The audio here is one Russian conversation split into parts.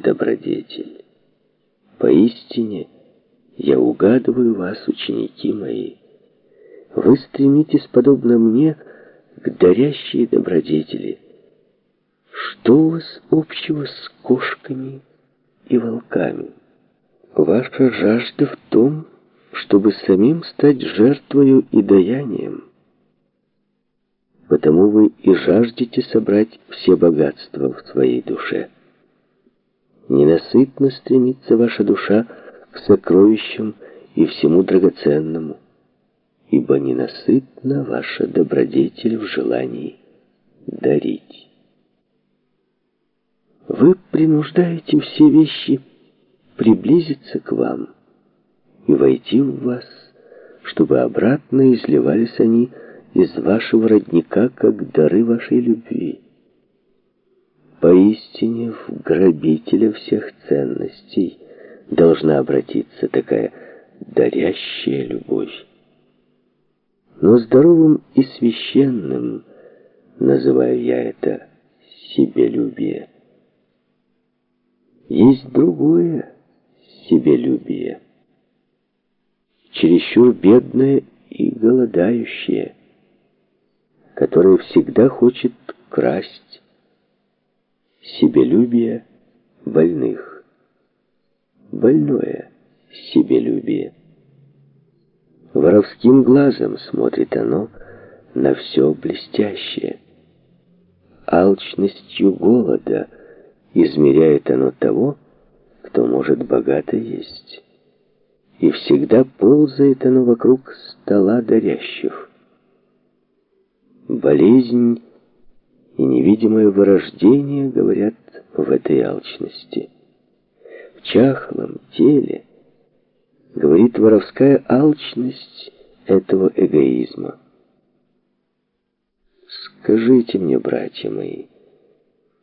добродетель. Поистине, я угадываю вас, ученики мои. Вы стремитесь, подобно мне, к дарящей добродетели. Что у вас общего с кошками и волками? Ваша жажда в том, чтобы самим стать жертвою и даянием. Потому вы и жаждете собрать все богатства в своей душе. Ненасытно стремится ваша душа к сокровищам и всему драгоценному, ибо ненасытна ваша добродетель в желании дарить. Вы принуждаете все вещи приблизиться к вам и войти в вас, чтобы обратно изливались они из вашего родника, как дары вашей любви. Поистине в грабителя всех ценностей должна обратиться такая дарящая любовь. Но здоровым и священным называю я это себелюбие. Есть другое себелюбие, чересчур бедное и голодающее, которое всегда хочет красть, себелюбие больных. Больное себелюбие. Воровским глазом смотрит оно на все блестящее. Алчностью голода измеряет оно того, кто может богато есть. И всегда ползает оно вокруг стола дарящих. Болезнь и невидимое вырождение говорят в этой алчности. В чахлом теле говорит воровская алчность этого эгоизма. Скажите мне, братья мои,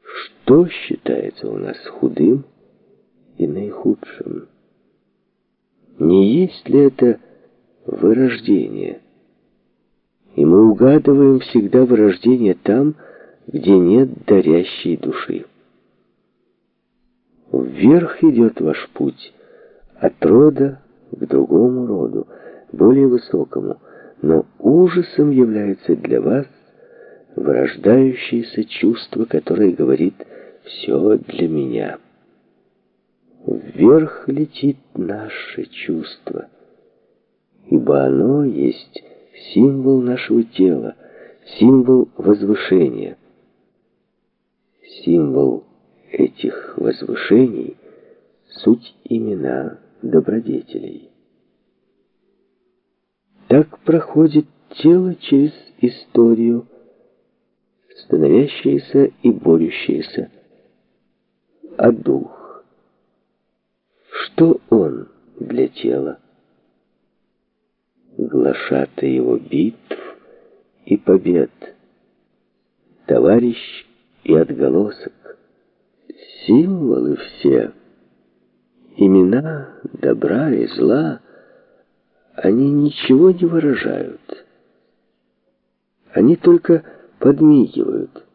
что считается у нас худым и наихудшим? Не есть ли это вырождение? И мы угадываем всегда вырождение там, где нет дарящей души. Вверх идет ваш путь, от рода к другому роду, более высокому, но ужасом является для вас вырождающееся чувство, которое говорит «все для меня». Вверх летит наше чувство, ибо оно есть символ нашего тела, символ возвышения – Символ этих возвышений — суть имена добродетелей. Так проходит тело через историю, становящееся и борющееся, а дух. Что он для тела? Глашатый его битв и побед, товарищ и отголосок. Символы все, имена добра и зла, они ничего не выражают. Они только подмигивают.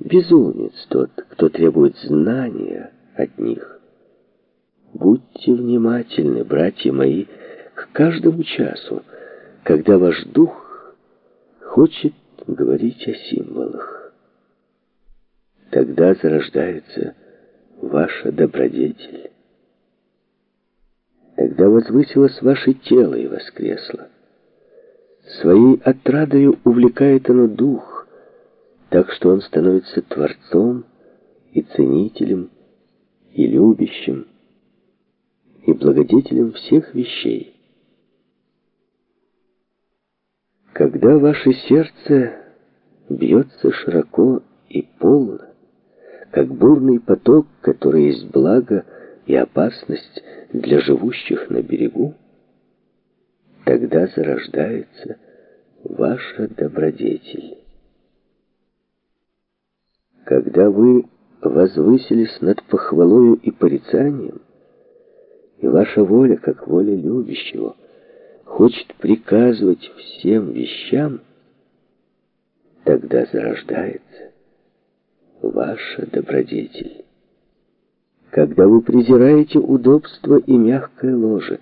Безумец тот, кто требует знания от них. Будьте внимательны, братья мои, к каждому часу, когда ваш дух хочет говорить о символах. Тогда зарождается ваша добродетель. Тогда возвысилось ваше тело и воскресло. Своей отрадою увлекает оно дух, так что он становится творцом и ценителем, и любящим, и благодетелем всех вещей. Когда ваше сердце бьется широко и полно, как бурный поток, который есть благо и опасность для живущих на берегу, тогда зарождается ваша добродетель. Когда вы возвысились над похвалою и порицанием, и ваша воля, как воля любящего, хочет приказывать всем вещам, тогда зарождается ваша добродетель. когда вы презираете удобство и мягкое ложе,